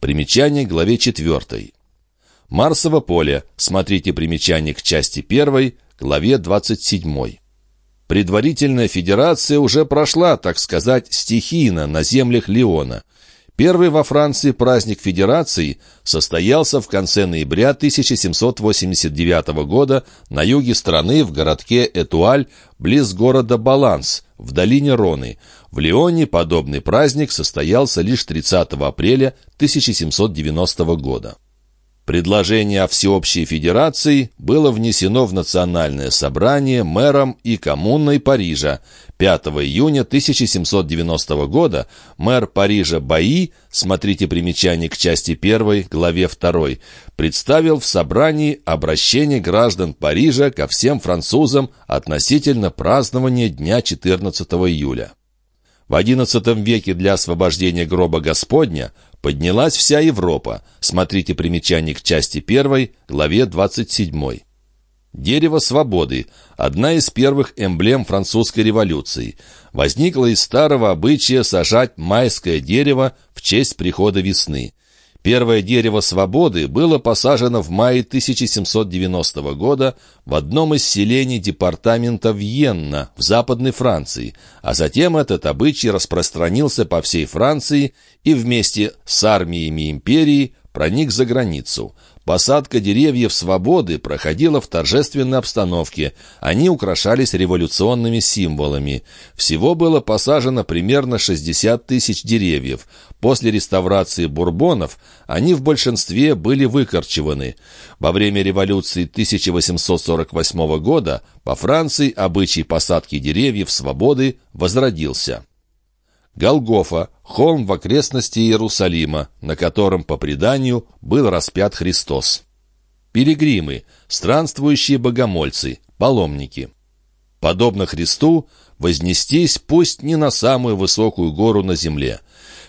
Примечание к главе 4. Марсово поле. Смотрите примечание к части 1, главе 27. Предварительная федерация уже прошла, так сказать, стихийно на землях Леона. Первый во Франции праздник Федерации состоялся в конце ноября 1789 года на юге страны в городке Этуаль, близ города Баланс, в долине Роны. В Лионе подобный праздник состоялся лишь 30 апреля 1790 года. Предложение о всеобщей федерации было внесено в Национальное собрание мэром и коммуной Парижа. 5 июня 1790 года мэр Парижа Баи, смотрите примечание к части 1, главе 2, представил в собрании обращение граждан Парижа ко всем французам относительно празднования дня 14 июля. В XI веке для освобождения гроба Господня поднялась вся Европа. Смотрите примечание к части 1, главе 27. Дерево свободы – одна из первых эмблем французской революции. Возникло из старого обычая сажать майское дерево в честь прихода весны. Первое дерево свободы было посажено в мае 1790 года в одном из селений департамента Вьенна в Западной Франции, а затем этот обычай распространился по всей Франции и вместе с армиями империи проник за границу – Посадка деревьев свободы проходила в торжественной обстановке. Они украшались революционными символами. Всего было посажено примерно 60 тысяч деревьев. После реставрации бурбонов они в большинстве были выкорчеваны. Во время революции 1848 года по Франции обычай посадки деревьев свободы возродился. Голгофа – холм в окрестности Иерусалима, на котором, по преданию, был распят Христос. Пилигримы – странствующие богомольцы, паломники. Подобно Христу, вознестись пусть не на самую высокую гору на земле.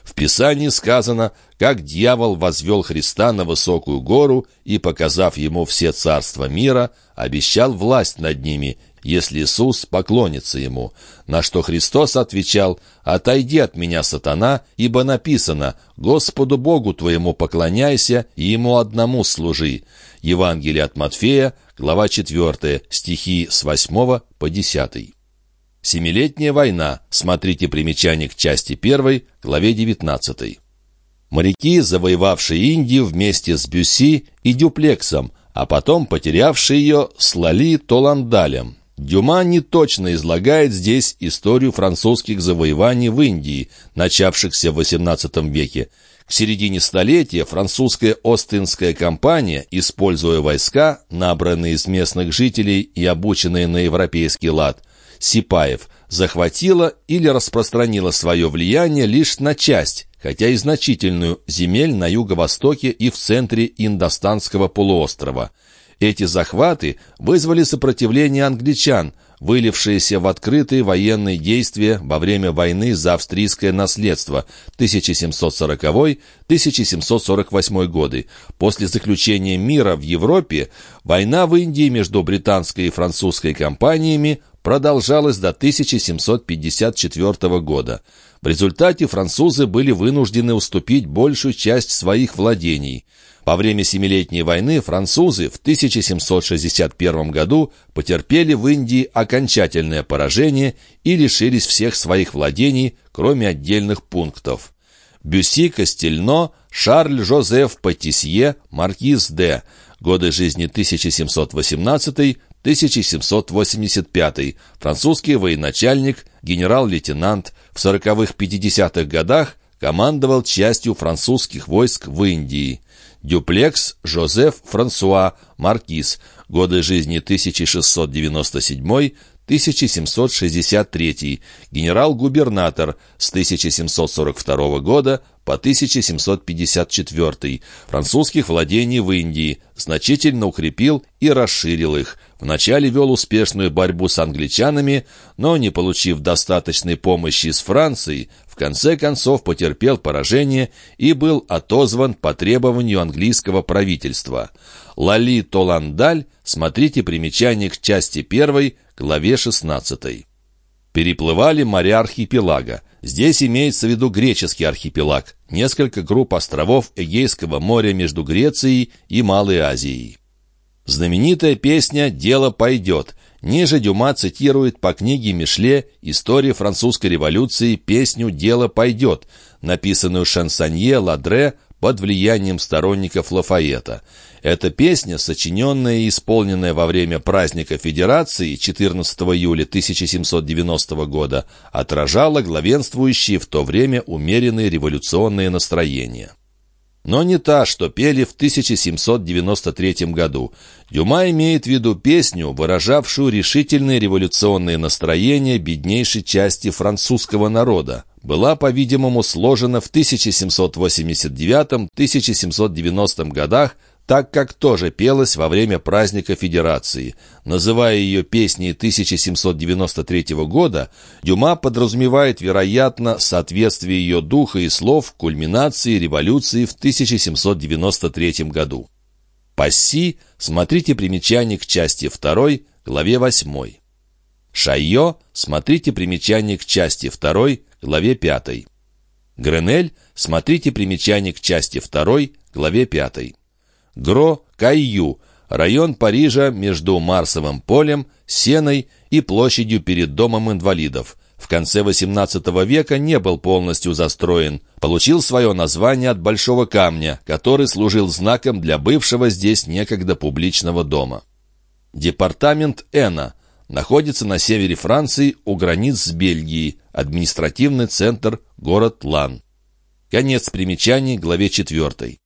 В Писании сказано, как дьявол возвел Христа на высокую гору и, показав ему все царства мира, обещал власть над ними если Иисус поклонится ему. На что Христос отвечал, «Отойди от меня, сатана, ибо написано, Господу Богу твоему поклоняйся и Ему одному служи». Евангелие от Матфея, глава 4, стихи с 8 по 10. Семилетняя война. Смотрите примечание к части 1, главе 19. Моряки, завоевавшие Индию вместе с Бюсси и Дюплексом, а потом потерявшие ее с Лали Толандалем. Дюма не точно излагает здесь историю французских завоеваний в Индии, начавшихся в XVIII веке. К середине столетия французская Остинская компания, используя войска, набранные из местных жителей и обученные на европейский лад, сипаев, захватила или распространила свое влияние лишь на часть, хотя и значительную, земель на юго-востоке и в центре Индостанского полуострова – эти захваты вызвали сопротивление англичан, вылившееся в открытые военные действия во время войны за австрийское наследство 1740-1748 годы. После заключения мира в Европе война в Индии между британской и французской компаниями продолжалась до 1754 года. В результате французы были вынуждены уступить большую часть своих владений – во время Семилетней войны французы в 1761 году потерпели в Индии окончательное поражение и лишились всех своих владений, кроме отдельных пунктов. Бюсси Кастельно, Шарль Жозеф Патисье, Маркиз Д. Годы жизни 1718-1785. Французский военачальник, генерал-лейтенант. В 40-50-х годах командовал частью французских войск в Индии. Дюплекс Жозеф Франсуа Маркиз. Годы жизни 1697-1763. Генерал-губернатор с 1742 года по 1754. Французских владений в Индии. Значительно укрепил и расширил их. Вначале вел успешную борьбу с англичанами, но, не получив достаточной помощи из Франции, в конце концов потерпел поражение и был отозван по требованию английского правительства. Лали Толандаль, смотрите примечание к части 1, главе 16. Переплывали моря архипелага. Здесь имеется в виду греческий архипелаг, несколько групп островов Эгейского моря между Грецией и Малой Азией. Знаменитая песня «Дело пойдет». Ниже Дюма цитирует по книге Мишле «История французской революции» песню «Дело пойдет», написанную Шансонье Ладре под влиянием сторонников Лафаета. Эта песня, сочиненная и исполненная во время праздника Федерации 14 июля 1790 года, отражала главенствующие в то время умеренные революционные настроения но не та, что пели в 1793 году. Дюма имеет в виду песню, выражавшую решительные революционные настроения беднейшей части французского народа. Была, по-видимому, сложена в 1789-1790 годах так как тоже пелась во время праздника Федерации. Называя ее песней 1793 года, Дюма подразумевает, вероятно, соответствие ее духа и слов кульминации революции в 1793 году. Пасси, смотрите примечание к части 2, главе 8. Шайо, смотрите примечание к части 2, главе 5. Гренель, смотрите примечание к части 2, главе 5. Гро-Кайю, район Парижа между Марсовым полем, Сеной и площадью перед Домом инвалидов. В конце XVIII века не был полностью застроен. Получил свое название от большого камня, который служил знаком для бывшего здесь некогда публичного дома. Департамент Эна находится на севере Франции у границ с Бельгией, административный центр город Лан. Конец примечаний главе 4.